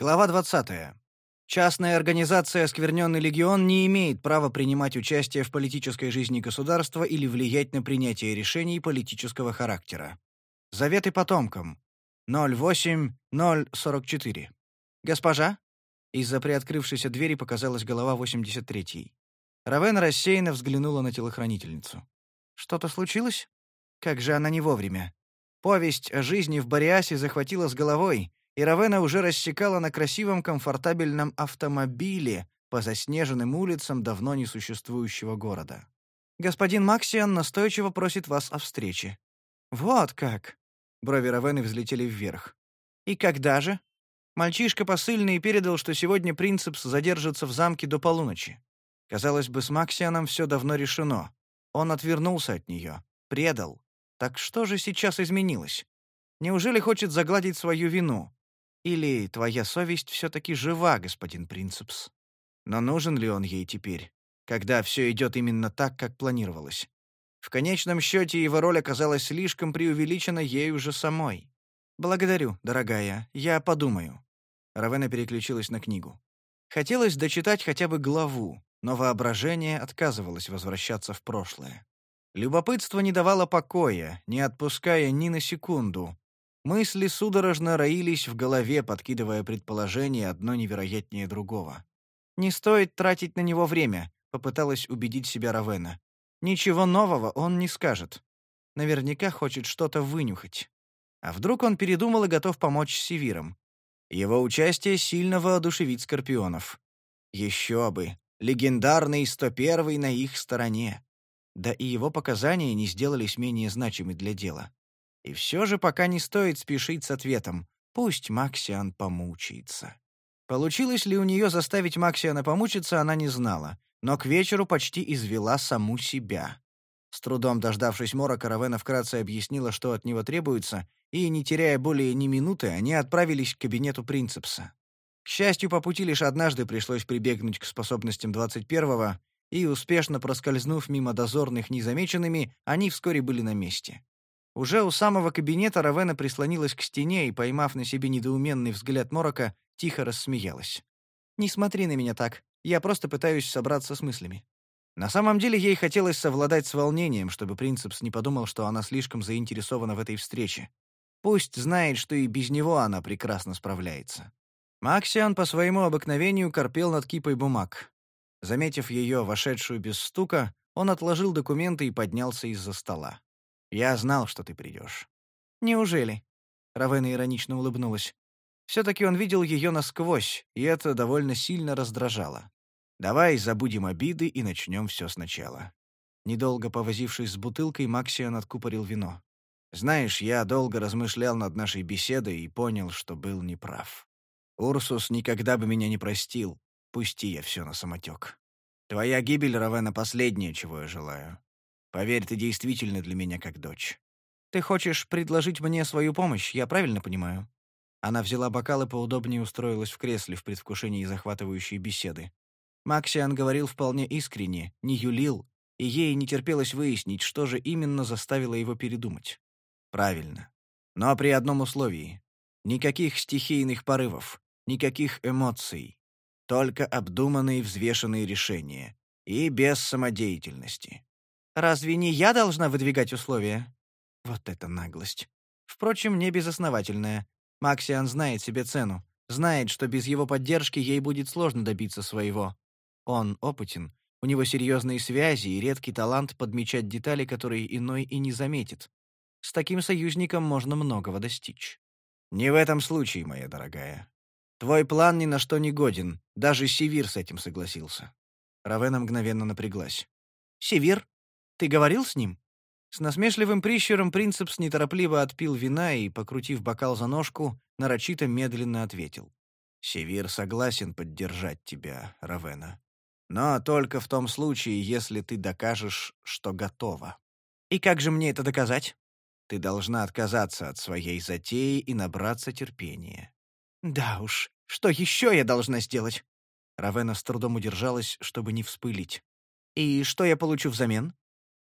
Глава 20. Частная организация «Оскверненный легион» не имеет права принимать участие в политической жизни государства или влиять на принятие решений политического характера. Заветы потомкам. 08044. Госпожа? Из-за приоткрывшейся двери показалась голова 83-й. Равен рассеянно взглянула на телохранительницу. Что-то случилось? Как же она не вовремя. Повесть о жизни в Бориасе захватила с головой, и Равена уже рассекала на красивом комфортабельном автомобиле по заснеженным улицам давно несуществующего города. «Господин Максиан настойчиво просит вас о встрече». «Вот как!» Брови Равены взлетели вверх. «И когда же?» Мальчишка посыльный передал, что сегодня принцепс задержится в замке до полуночи. Казалось бы, с Максианом все давно решено. Он отвернулся от нее, предал. Так что же сейчас изменилось? Неужели хочет загладить свою вину? Или твоя совесть все-таки жива, господин Принцепс? Но нужен ли он ей теперь, когда все идет именно так, как планировалось? В конечном счете его роль оказалась слишком преувеличена ею же самой. «Благодарю, дорогая, я подумаю». Равена переключилась на книгу. Хотелось дочитать хотя бы главу, но воображение отказывалось возвращаться в прошлое. Любопытство не давало покоя, не отпуская ни на секунду. Мысли судорожно роились в голове, подкидывая предположения одно невероятнее другого. «Не стоит тратить на него время», — попыталась убедить себя Равена. «Ничего нового он не скажет. Наверняка хочет что-то вынюхать. А вдруг он передумал и готов помочь Севирам? Его участие сильно воодушевит Скорпионов. Еще бы, легендарный 101-й на их стороне. Да и его показания не сделались менее значимы для дела. И все же пока не стоит спешить с ответом. Пусть Максиан помучается. Получилось ли у нее заставить Максиана помучиться, она не знала, но к вечеру почти извела саму себя. С трудом дождавшись морока, Равена вкратце объяснила, что от него требуется, и, не теряя более ни минуты, они отправились к кабинету Принцепса. К счастью, по пути лишь однажды пришлось прибегнуть к способностям 21-го, и, успешно проскользнув мимо дозорных незамеченными, они вскоре были на месте. Уже у самого кабинета Равена прислонилась к стене и, поймав на себе недоуменный взгляд Морока, тихо рассмеялась. «Не смотри на меня так. Я просто пытаюсь собраться с мыслями». На самом деле ей хотелось совладать с волнением, чтобы Принцепс не подумал, что она слишком заинтересована в этой встрече. Пусть знает, что и без него она прекрасно справляется. Максиан по своему обыкновению корпел над кипой бумаг. Заметив ее, вошедшую без стука, он отложил документы и поднялся из-за стола. «Я знал, что ты придешь». «Неужели?» Равена иронично улыбнулась. Все-таки он видел ее насквозь, и это довольно сильно раздражало. «Давай забудем обиды и начнем все сначала». Недолго повозившись с бутылкой, Максиан откупорил вино. Знаешь, я долго размышлял над нашей беседой и понял, что был неправ. Урсус никогда бы меня не простил, пусти я все на самотек. Твоя гибель, Равена, последнее, чего я желаю. Поверь, ты действительно для меня как дочь. Ты хочешь предложить мне свою помощь, я правильно понимаю?» Она взяла бокал и поудобнее устроилась в кресле в предвкушении захватывающей беседы. Максиан говорил вполне искренне, не юлил, и ей не терпелось выяснить, что же именно заставило его передумать. Правильно. Но при одном условии. Никаких стихийных порывов, никаких эмоций. Только обдуманные взвешенные решения. И без самодеятельности. Разве не я должна выдвигать условия? Вот это наглость. Впрочем, не безосновательная. Максиан знает себе цену. Знает, что без его поддержки ей будет сложно добиться своего. Он опытен, у него серьезные связи и редкий талант подмечать детали, которые иной и не заметит. С таким союзником можно многого достичь. Не в этом случае, моя дорогая. Твой план ни на что не годен. Даже Севир с этим согласился. Равена мгновенно напряглась. «Севир? Ты говорил с ним?» С насмешливым прищуром Принцепс неторопливо отпил вина и, покрутив бокал за ножку, нарочито медленно ответил. «Севир согласен поддержать тебя, Равена. Но только в том случае, если ты докажешь, что готова». «И как же мне это доказать?» Ты должна отказаться от своей затеи и набраться терпения». «Да уж, что еще я должна сделать?» Равена с трудом удержалась, чтобы не вспылить. «И что я получу взамен?»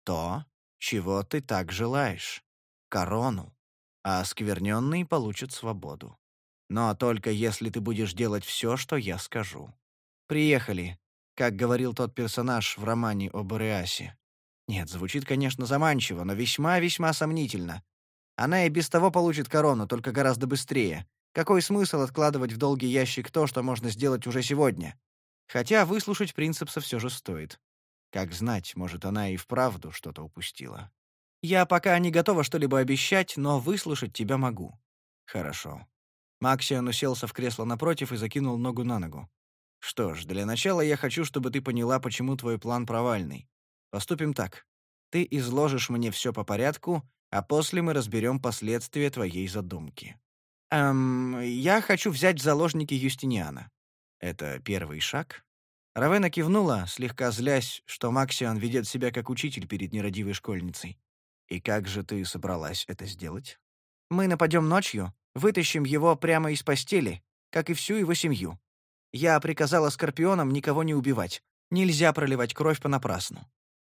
«То, чего ты так желаешь. Корону. А оскверненные получат свободу». Но только если ты будешь делать все, что я скажу. Приехали, как говорил тот персонаж в романе о Бореасе. Нет, звучит, конечно, заманчиво, но весьма-весьма сомнительно. Она и без того получит корону, только гораздо быстрее. Какой смысл откладывать в долгий ящик то, что можно сделать уже сегодня? Хотя выслушать принципса все же стоит. Как знать, может, она и вправду что-то упустила. Я пока не готова что-либо обещать, но выслушать тебя могу. Хорошо. Максиан уселся в кресло напротив и закинул ногу на ногу. Что ж, для начала я хочу, чтобы ты поняла, почему твой план провальный. Поступим так. Ты изложишь мне все по порядку, а после мы разберем последствия твоей задумки. Эм, я хочу взять в заложники Юстиниана. Это первый шаг? Равена кивнула, слегка злясь, что Максиан ведет себя как учитель перед нерадивой школьницей. «И как же ты собралась это сделать?» «Мы нападем ночью, вытащим его прямо из постели, как и всю его семью. Я приказала Скорпионам никого не убивать. Нельзя проливать кровь понапрасну».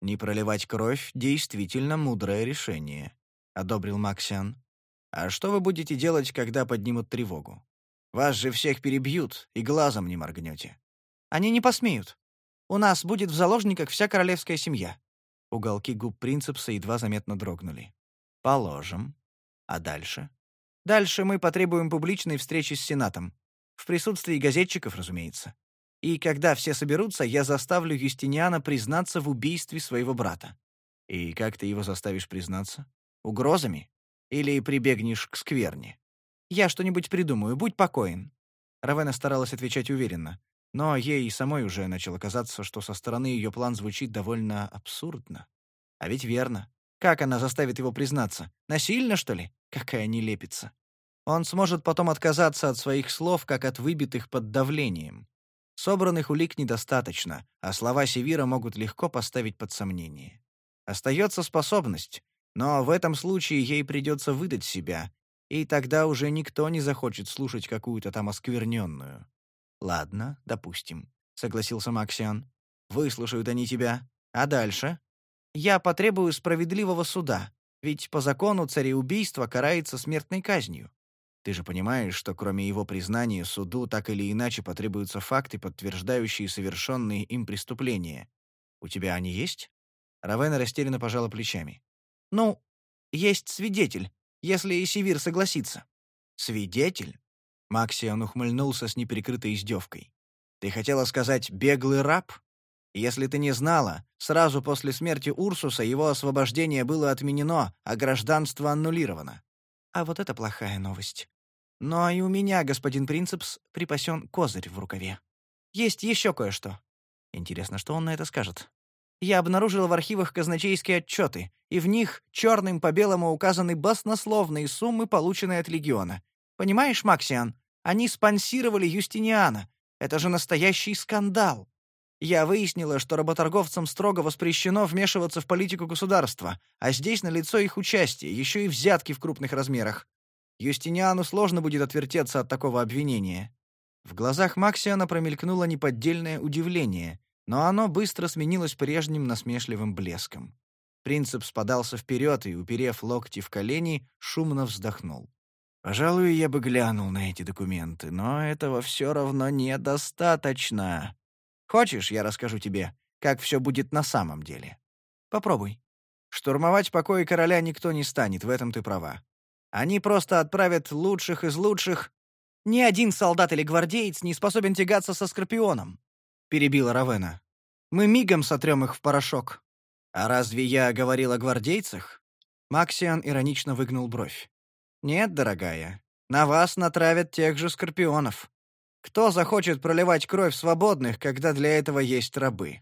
«Не проливать кровь — действительно мудрое решение», — одобрил Максиан. «А что вы будете делать, когда поднимут тревогу? Вас же всех перебьют, и глазом не моргнете». «Они не посмеют. У нас будет в заложниках вся королевская семья». Уголки губ принцепса едва заметно дрогнули. «Положим. А дальше?» «Дальше мы потребуем публичной встречи с Сенатом. В присутствии газетчиков, разумеется. И когда все соберутся, я заставлю Юстиниана признаться в убийстве своего брата. И как ты его заставишь признаться? Угрозами? Или прибегнешь к скверне? Я что-нибудь придумаю, будь покоен. Равена старалась отвечать уверенно, но ей и самой уже начало казаться, что со стороны ее план звучит довольно абсурдно. А ведь верно. Как она заставит его признаться? Насильно, что ли? Какая нелепица. Он сможет потом отказаться от своих слов, как от выбитых под давлением. Собранных улик недостаточно, а слова Севира могут легко поставить под сомнение. Остается способность, но в этом случае ей придется выдать себя, и тогда уже никто не захочет слушать какую-то там оскверненную. «Ладно, допустим», — согласился Максиан. «Выслушают они тебя. А дальше?» «Я потребую справедливого суда, ведь по закону цареубийство карается смертной казнью. Ты же понимаешь, что кроме его признания суду так или иначе потребуются факты, подтверждающие совершенные им преступления. У тебя они есть?» Равена растерянно пожала плечами. «Ну, есть свидетель, если Исивир согласится». «Свидетель?» Максиан ухмыльнулся с неприкрытой издевкой. «Ты хотела сказать «беглый раб»? Если ты не знала, сразу после смерти Урсуса его освобождение было отменено, а гражданство аннулировано. А вот это плохая новость. Но и у меня, господин Принцепс, припасен козырь в рукаве. Есть еще кое-что. Интересно, что он на это скажет. Я обнаружил в архивах казначейские отчеты, и в них черным по белому указаны баснословные суммы, полученные от легиона. Понимаешь, Максиан, они спонсировали Юстиниана. Это же настоящий скандал. Я выяснила, что работорговцам строго воспрещено вмешиваться в политику государства, а здесь налицо их участие, еще и взятки в крупных размерах. Юстиниану сложно будет отвертеться от такого обвинения. В глазах Максиана промелькнуло неподдельное удивление, но оно быстро сменилось прежним насмешливым блеском. Принцип спадался вперед и, уперев локти в колени, шумно вздохнул. «Пожалуй, я бы глянул на эти документы, но этого все равно недостаточно. Хочешь, я расскажу тебе, как все будет на самом деле? Попробуй. Штурмовать покои короля никто не станет, в этом ты права. Они просто отправят лучших из лучших. Ни один солдат или гвардеец не способен тягаться со Скорпионом, — перебила Равена. Мы мигом сотрем их в порошок. А разве я говорил о гвардейцах? Максиан иронично выгнул бровь. Нет, дорогая, на вас натравят тех же Скорпионов. Кто захочет проливать кровь свободных, когда для этого есть рабы?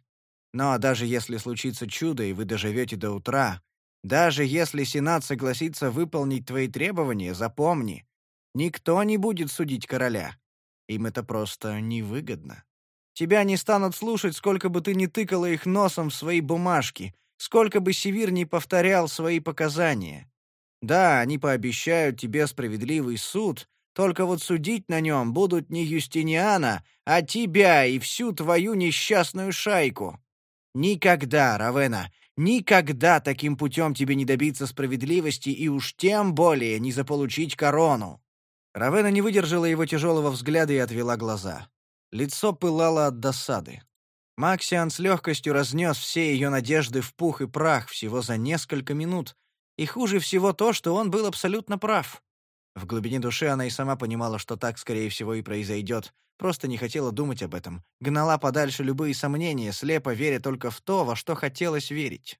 Но даже если случится чудо, и вы доживете до утра, даже если Сенат согласится выполнить твои требования, запомни, никто не будет судить короля. Им это просто невыгодно. Тебя не станут слушать, сколько бы ты ни тыкала их носом в свои бумажки, сколько бы Севир не повторял свои показания. Да, они пообещают тебе справедливый суд, только вот судить на нем будут не Юстиниана, а тебя и всю твою несчастную шайку. Никогда, Равена, никогда таким путем тебе не добиться справедливости и уж тем более не заполучить корону. Равена не выдержала его тяжелого взгляда и отвела глаза. Лицо пылало от досады. Максиан с легкостью разнес все ее надежды в пух и прах всего за несколько минут, и хуже всего то, что он был абсолютно прав. В глубине души она и сама понимала, что так, скорее всего, и произойдет, просто не хотела думать об этом, гнала подальше любые сомнения, слепо веря только в то, во что хотелось верить.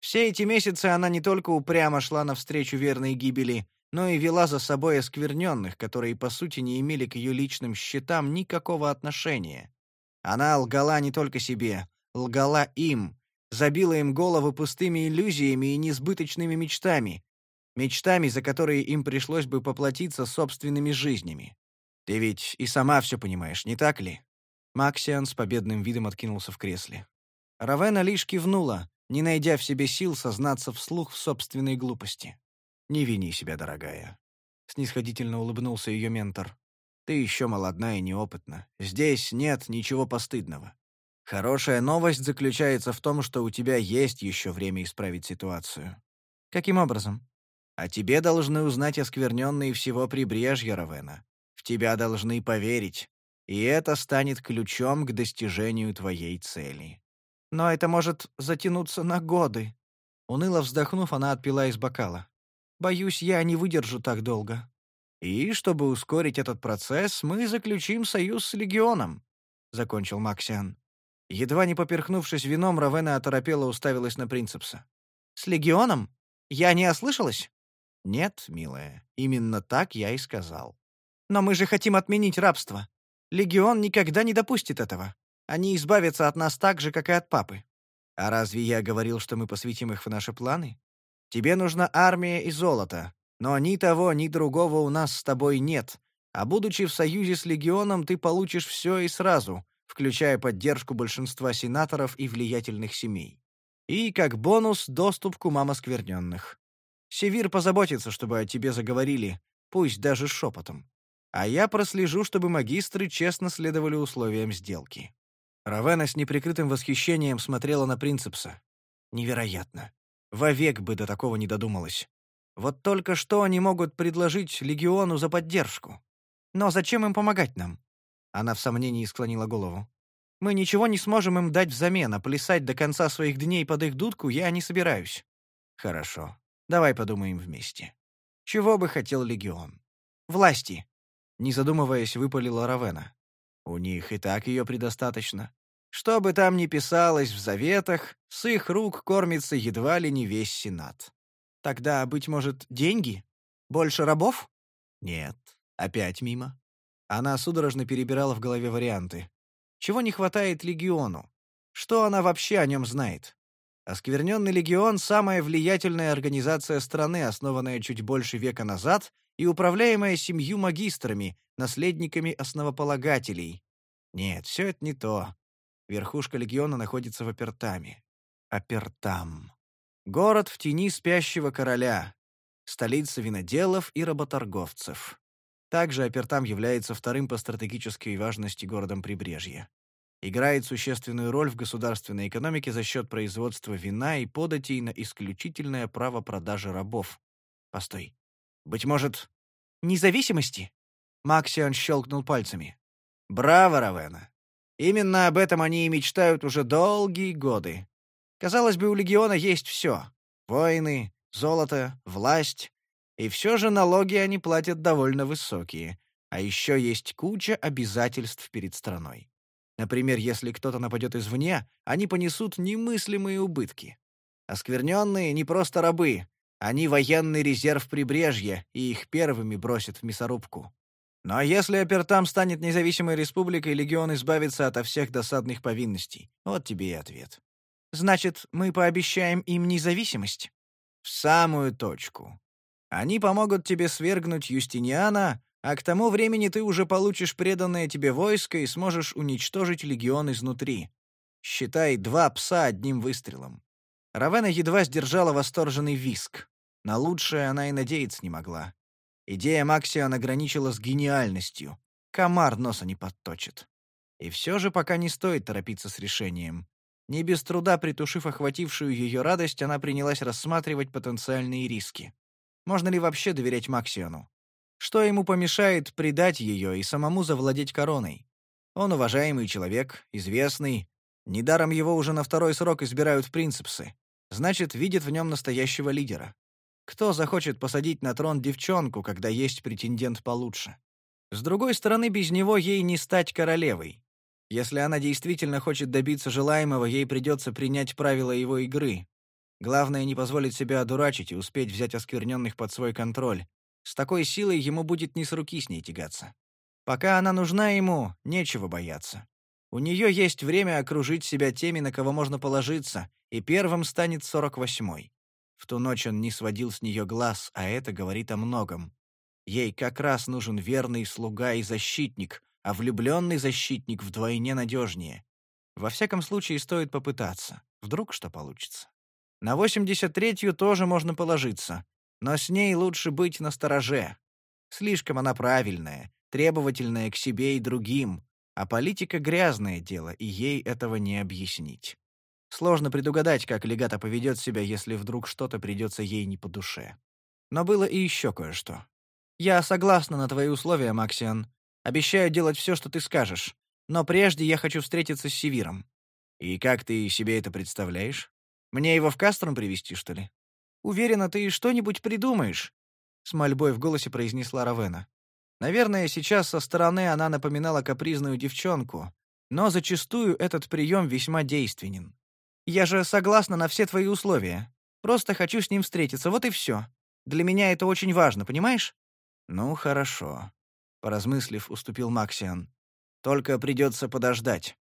Все эти месяцы она не только упрямо шла навстречу верной гибели, но и вела за собой оскверненных, которые, по сути, не имели к ее личным счетам никакого отношения. Она лгала не только себе, лгала им, забила им головы пустыми иллюзиями и несбыточными мечтами, мечтами, за которые им пришлось бы поплатиться собственными жизнями. Ты ведь и сама все понимаешь, не так ли? Максиан с победным видом откинулся в кресле. Равена лишь кивнула, не найдя в себе сил сознаться вслух в собственной глупости. «Не вини себя, дорогая», — снисходительно улыбнулся ее ментор. Ты еще молодна и неопытна. Здесь нет ничего постыдного. Хорошая новость заключается в том, что у тебя есть еще время исправить ситуацию. Каким образом? А тебе должны узнать оскверненные всего прибрежья Равена. В тебя должны поверить. И это станет ключом к достижению твоей цели. Но это может затянуться на годы. Уныло вздохнув, она отпила из бокала. Боюсь, я не выдержу так долго. И, чтобы ускорить этот процесс, мы заключим союз с Легионом», — закончил Максиан. Едва не поперхнувшись вином, Равена оторопела уставилась на Принцепса. «С Легионом? Я не ослышалась?» «Нет, милая, именно так я и сказал». «Но мы же хотим отменить рабство. Легион никогда не допустит этого. Они избавятся от нас так же, как и от папы». «А разве я говорил, что мы посвятим их в наши планы? Тебе нужна армия и золото, но ни того, ни другого у нас с тобой нет, а будучи в союзе с легионом, ты получишь все и сразу, включая поддержку большинства сенаторов и влиятельных семей. И, как бонус, доступ к умам оскверненных. Севир позаботится, чтобы о тебе заговорили, пусть даже шепотом. А я прослежу, чтобы магистры честно следовали условиям сделки». Равена с неприкрытым восхищением смотрела на Принцепса. Невероятно. Вовек бы до такого не додумалась. Вот только что они могут предложить легиону за поддержку? Но зачем им помогать нам? Она в сомнении склонила голову. Мы ничего не сможем им дать взамен, а плясать до конца своих дней под их дудку я не собираюсь. Хорошо. Давай подумаем вместе. Чего бы хотел легион? Власти. Не задумываясь, выпалила Равена. У них и так ее предостаточно. Что бы там ни писалось в заветах, с их рук кормится едва ли не весь Сенат. Тогда, быть может, деньги? Больше рабов? Нет. Опять мимо. Она судорожно перебирала в голове варианты. Чего не хватает легиону? Что она вообще о нем знает? Оскверненный легион — самая влиятельная организация страны, основанная чуть больше века назад и управляемая семью магистрами, наследниками основополагателей. Нет, все это не то. Верхушка легиона находится в Апертаме. Апертам. Город в тени спящего короля, столица виноделов и работорговцев. Также Апертам является вторым по стратегической важности городом прибрежья. Играет существенную роль в государственной экономике за счет производства вина и податей на исключительное право продажи рабов. Постой. Быть может, независимости? Максиан щелкнул пальцами. Браво, Равена. Именно об этом они и мечтают уже долгие годы. Казалось бы, у легиона есть все — воины, золото, власть. И все же налоги они платят довольно высокие. А еще есть куча обязательств перед страной. Например, если кто-то нападет извне, они понесут немыслимые убытки. Оскверненные не просто рабы, они военный резерв прибрежья, и их первыми бросят в мясорубку. Но если Апертам станет независимой республикой, легион избавится ото всех досадных повинностей. Вот тебе и ответ. Значит, мы пообещаем им независимость? В самую точку. Они помогут тебе свергнуть Юстиниана, а к тому времени ты уже получишь преданное тебе войско и сможешь уничтожить легион изнутри. Считай, два пса одним выстрелом. Равена едва сдержала восторженный виск. На лучшее она и надеяться не могла. Идея Максиан ограничила с гениальностью. Комар носа не подточит. И все же пока не стоит торопиться с решением. Не без труда притушив охватившую ее радость, она принялась рассматривать потенциальные риски. Можно ли вообще доверять Максиону? Что ему помешает предать ее и самому завладеть короной? Он уважаемый человек, известный. Недаром его уже на второй срок избирают в принципсы. Значит, видит в нем настоящего лидера. Кто захочет посадить на трон девчонку, когда есть претендент получше? С другой стороны, без него ей не стать королевой. Если она действительно хочет добиться желаемого, ей придется принять правила его игры. Главное, не позволить себя одурачить и успеть взять оскверненных под свой контроль. С такой силой ему будет не с руки с ней тягаться. Пока она нужна ему, нечего бояться. У нее есть время окружить себя теми, на кого можно положиться, и первым станет сорок восьмой. В ту ночь он не сводил с нее глаз, а это говорит о многом. Ей как раз нужен верный слуга и защитник, а влюбленный защитник вдвойне надежнее. Во всяком случае, стоит попытаться. Вдруг что получится. На 83-ю тоже можно положиться, но с ней лучше быть настороже. Слишком она правильная, требовательная к себе и другим, а политика — грязное дело, и ей этого не объяснить. Сложно предугадать, как легата поведет себя, если вдруг что-то придется ей не по душе. Но было и еще кое-что. «Я согласна на твои условия, Максиан. Обещаю делать все, что ты скажешь. Но прежде я хочу встретиться с Севиром». «И как ты себе это представляешь? Мне его в Кастром привести что ли?» «Уверена, ты что-нибудь придумаешь», — с мольбой в голосе произнесла Равена. Наверное, сейчас со стороны она напоминала капризную девчонку, но зачастую этот прием весьма действенен. «Я же согласна на все твои условия. Просто хочу с ним встретиться, вот и все. Для меня это очень важно, понимаешь?» «Ну, хорошо», — поразмыслив, уступил Максиан. «Только придется подождать.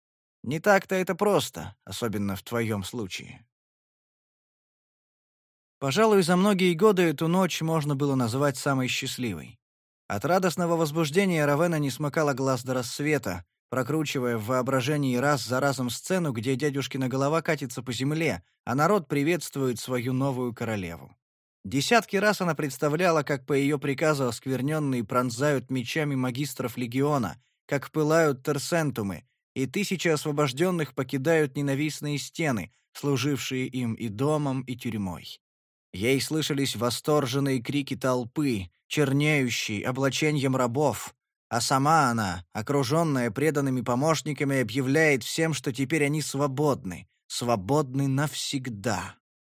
Не так-то это просто, особенно в твоем случае». Пожалуй, за многие годы эту ночь можно было назвать самой счастливой. От радостного возбуждения Равена не смыкала глаз до рассвета, прокручивая в воображении раз за разом сцену, где дядюшкина голова катится по земле, а народ приветствует свою новую королеву. Десятки раз она представляла, как по ее приказу оскверненные пронзают мечами магистров легиона, как пылают терсентумы, и тысячи освобожденных покидают ненавистные стены, служившие им и домом, и тюрьмой. Ей слышались восторженные крики толпы, чернеющие облачением рабов, а сама она, окруженная преданными помощниками, объявляет всем, что теперь они свободны, свободны навсегда.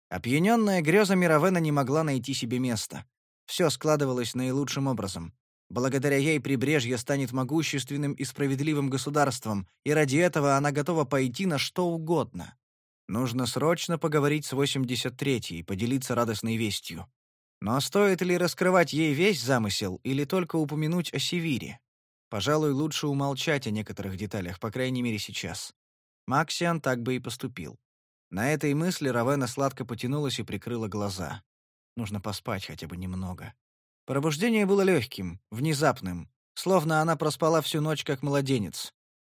Опьяненная грезами Равена не могла найти себе места. Все складывалось наилучшим образом. Благодаря ей прибрежье станет могущественным и справедливым государством, и ради этого она готова пойти на что угодно. Нужно срочно поговорить с 83-й и поделиться радостной вестью. Но стоит ли раскрывать ей весь замысел или только упомянуть о Севире? Пожалуй, лучше умолчать о некоторых деталях, по крайней мере сейчас. Максиан так бы и поступил. На этой мысли Равена сладко потянулась и прикрыла глаза. Нужно поспать хотя бы немного. Пробуждение было легким, внезапным, словно она проспала всю ночь как младенец.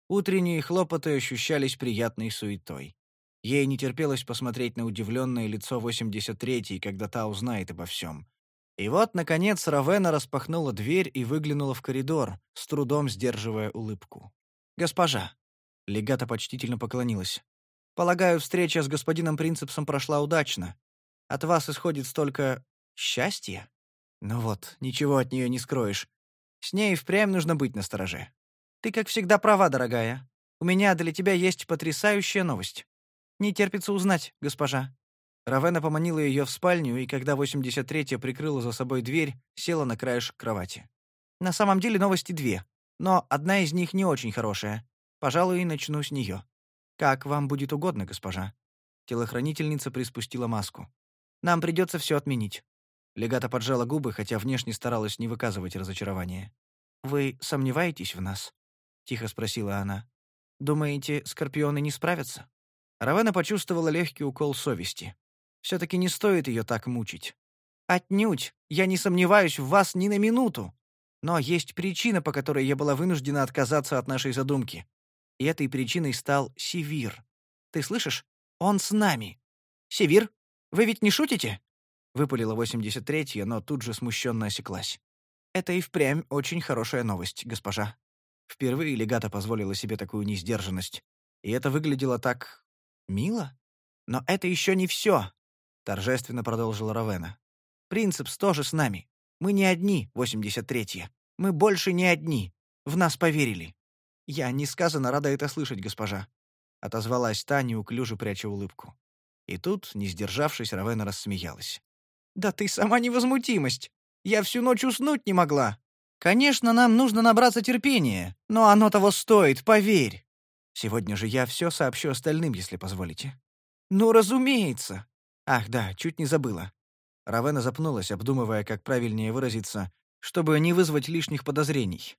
Утренние хлопоты ощущались приятной суетой. Ей не терпелось посмотреть на удивленное лицо 83-й, когда та узнает обо всем. И вот, наконец, Равена распахнула дверь и выглянула в коридор, с трудом сдерживая улыбку. «Госпожа!» — легата почтительно поклонилась. «Полагаю, встреча с господином Принцепсом прошла удачно. От вас исходит столько... счастья? Ну вот, ничего от нее не скроешь. С ней впрямь нужно быть настороже. Ты, как всегда, права, дорогая. У меня для тебя есть потрясающая новость. Не терпится узнать, госпожа». Равена поманила ее в спальню, и когда 83-я прикрыла за собой дверь, села на краешек кровати. «На самом деле новости две, но одна из них не очень хорошая. Пожалуй, начну с нее. Как вам будет угодно, госпожа». Телохранительница приспустила маску. «Нам придется все отменить». Легата поджала губы, хотя внешне старалась не выказывать разочарования. «Вы сомневаетесь в нас?» — тихо спросила она. «Думаете, скорпионы не справятся?» Равена почувствовала легкий укол совести. Все-таки не стоит ее так мучить. «Отнюдь! Я не сомневаюсь в вас ни на минуту! Но есть причина, по которой я была вынуждена отказаться от нашей задумки. И этой причиной стал Севир. Ты слышишь? Он с нами!» «Севир, вы ведь не шутите?» Выпалила 83-я, но тут же смущенно осеклась. «Это и впрямь очень хорошая новость, госпожа». Впервые легата позволила себе такую несдержанность. И это выглядело так «Мило? Но это еще не все», — торжественно продолжила Равена. «Принцепс тоже с нами. Мы не одни, 83-е. Мы больше не одни. В нас поверили». «Я несказанно рада это слышать, госпожа», — отозвалась та, неуклюже пряча улыбку. И тут, не сдержавшись, Равена рассмеялась. «Да ты сама невозмутимость! Я всю ночь уснуть не могла! Конечно, нам нужно набраться терпения, но оно того стоит, поверь! Сегодня же я все сообщу остальным, если позволите». «Ну, разумеется!» «Ах, да, чуть не забыла». Равена запнулась, обдумывая, как правильнее выразиться, чтобы не вызвать лишних подозрений.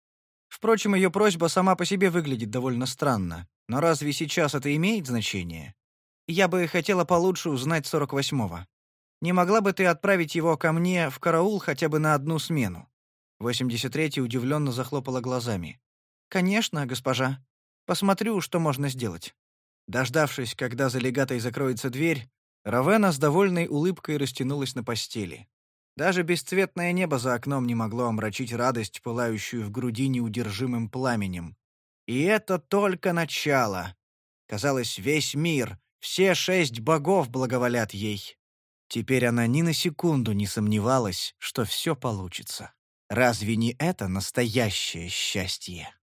Впрочем, ее просьба сама по себе выглядит довольно странно. Но разве сейчас это имеет значение? Я бы хотела получше узнать 48-го. Не могла бы ты отправить его ко мне в караул хотя бы на одну смену?» 83-й удивленно захлопала глазами. «Конечно, госпожа. Посмотрю, что можно сделать». Дождавшись, когда за легатой закроется дверь, Равена с довольной улыбкой растянулась на постели. Даже бесцветное небо за окном не могло омрачить радость, пылающую в груди неудержимым пламенем. И это только начало. Казалось, весь мир, все шесть богов благоволят ей. Теперь она ни на секунду не сомневалась, что все получится. Разве не это настоящее счастье?